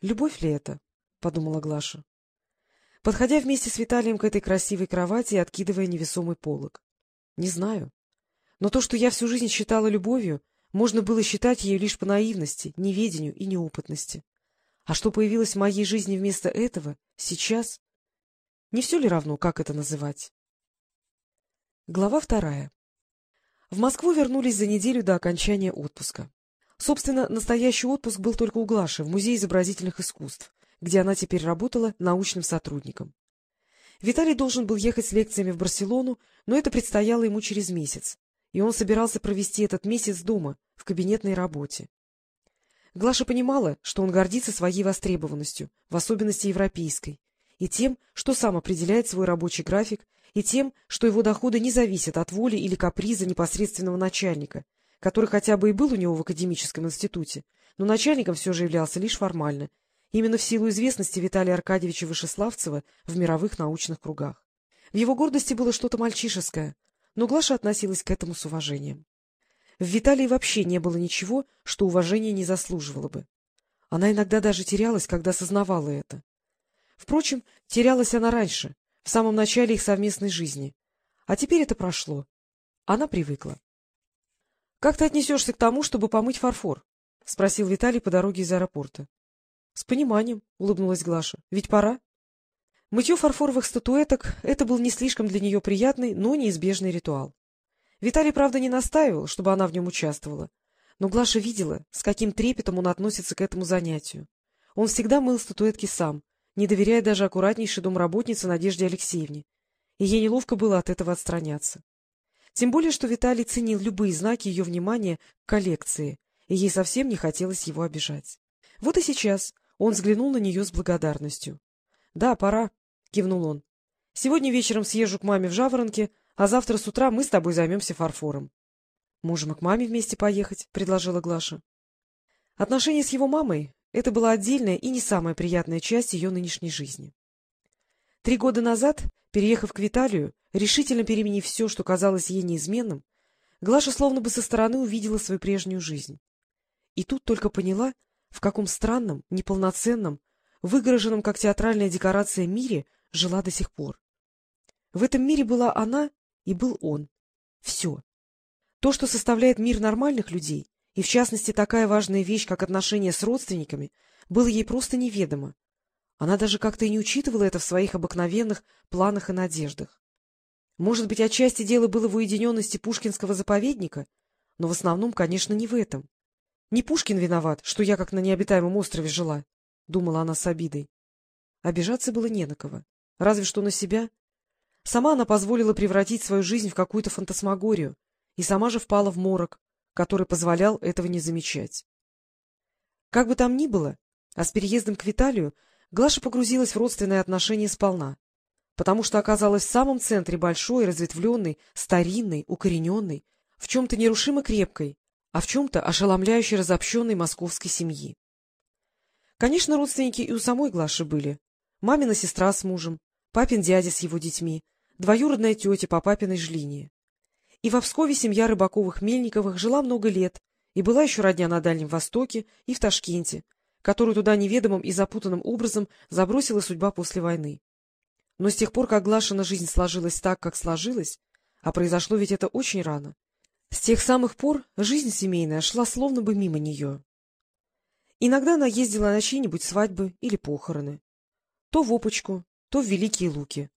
— Любовь ли это? — подумала Глаша. Подходя вместе с Виталием к этой красивой кровати и откидывая невесомый полог. Не знаю. Но то, что я всю жизнь считала любовью, можно было считать ею лишь по наивности, неведению и неопытности. А что появилось в моей жизни вместо этого, сейчас? Не все ли равно, как это называть? Глава вторая. В Москву вернулись за неделю до окончания отпуска. Собственно, настоящий отпуск был только у Глаши в Музее изобразительных искусств, где она теперь работала научным сотрудником. Виталий должен был ехать с лекциями в Барселону, но это предстояло ему через месяц, и он собирался провести этот месяц дома, в кабинетной работе. Глаша понимала, что он гордится своей востребованностью, в особенности европейской, и тем, что сам определяет свой рабочий график, и тем, что его доходы не зависят от воли или каприза непосредственного начальника, который хотя бы и был у него в академическом институте, но начальником все же являлся лишь формально, именно в силу известности Виталия Аркадьевича Вышеславцева в мировых научных кругах. В его гордости было что-то мальчишеское, но Глаша относилась к этому с уважением. В Виталии вообще не было ничего, что уважения не заслуживало бы. Она иногда даже терялась, когда сознавала это. Впрочем, терялась она раньше, в самом начале их совместной жизни. А теперь это прошло. Она привыкла. — Как ты отнесешься к тому, чтобы помыть фарфор? — спросил Виталий по дороге из аэропорта. — С пониманием, — улыбнулась Глаша. — Ведь пора. Мытье фарфоровых статуэток — это был не слишком для нее приятный, но неизбежный ритуал. Виталий, правда, не настаивал, чтобы она в нем участвовала. Но Глаша видела, с каким трепетом он относится к этому занятию. Он всегда мыл статуэтки сам, не доверяя даже аккуратнейшей домработнице Надежде Алексеевне, и ей неловко было от этого отстраняться. Тем более, что Виталий ценил любые знаки ее внимания к коллекции, и ей совсем не хотелось его обижать. Вот и сейчас он взглянул на нее с благодарностью. — Да, пора, — кивнул он. — Сегодня вечером съезжу к маме в Жаворонке, а завтра с утра мы с тобой займемся фарфором. — Можем и к маме вместе поехать, — предложила Глаша. Отношения с его мамой — это была отдельная и не самая приятная часть ее нынешней жизни. Три года назад, переехав к Виталию, решительно переменив все, что казалось ей неизменным, Глаша словно бы со стороны увидела свою прежнюю жизнь. И тут только поняла, в каком странном, неполноценном, выгороженном как театральная декорация мире жила до сих пор. В этом мире была она и был он. Все. То, что составляет мир нормальных людей, и в частности такая важная вещь, как отношения с родственниками, было ей просто неведомо. Она даже как-то и не учитывала это в своих обыкновенных планах и надеждах. Может быть, отчасти дело было в уединенности Пушкинского заповедника, но в основном, конечно, не в этом. Не Пушкин виноват, что я как на необитаемом острове жила, — думала она с обидой. Обижаться было не на кого, разве что на себя. Сама она позволила превратить свою жизнь в какую-то фантасмагорию, и сама же впала в морок, который позволял этого не замечать. Как бы там ни было, а с переездом к Виталию Глаша погрузилась в родственные отношения сполна, потому что оказалась в самом центре большой, разветвленной, старинной, укорененной, в чем-то нерушимо крепкой, а в чем-то ошеломляюще разобщенной московской семьи. Конечно, родственники и у самой Глаши были. Мамина сестра с мужем, папин дядя с его детьми, двоюродная тетя по папиной жлине. И в Обскове семья Рыбаковых-Мельниковых жила много лет, и была еще родня на Дальнем Востоке и в Ташкенте, которую туда неведомым и запутанным образом забросила судьба после войны. Но с тех пор, как Глашина жизнь сложилась так, как сложилась, а произошло ведь это очень рано, с тех самых пор жизнь семейная шла словно бы мимо нее. Иногда она ездила на чьи-нибудь свадьбы или похороны. То в Опочку, то в Великие Луки,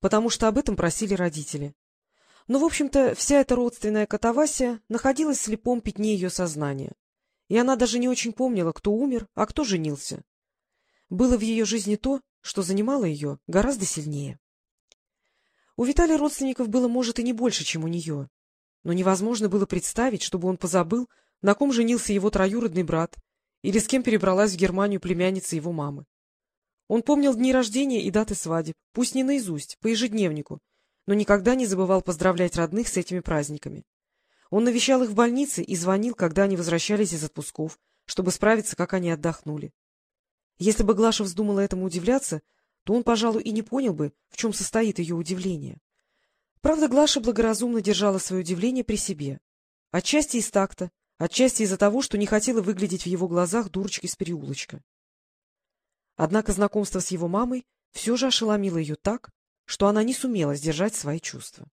потому что об этом просили родители. Но, в общем-то, вся эта родственная катавасия находилась в слепом пятне ее сознания, и она даже не очень помнила, кто умер, а кто женился. Было в ее жизни то, что занимало ее гораздо сильнее. У Виталия родственников было, может, и не больше, чем у нее, но невозможно было представить, чтобы он позабыл, на ком женился его троюродный брат или с кем перебралась в Германию племянница его мамы. Он помнил дни рождения и даты свадеб, пусть не наизусть, по ежедневнику, но никогда не забывал поздравлять родных с этими праздниками. Он навещал их в больнице и звонил, когда они возвращались из отпусков, чтобы справиться, как они отдохнули. Если бы Глаша вздумала этому удивляться, то он, пожалуй, и не понял бы, в чем состоит ее удивление. Правда, Глаша благоразумно держала свое удивление при себе. Отчасти из такта, отчасти из-за того, что не хотела выглядеть в его глазах дурочкой с переулочка. Однако знакомство с его мамой все же ошеломило ее так, что она не сумела сдержать свои чувства.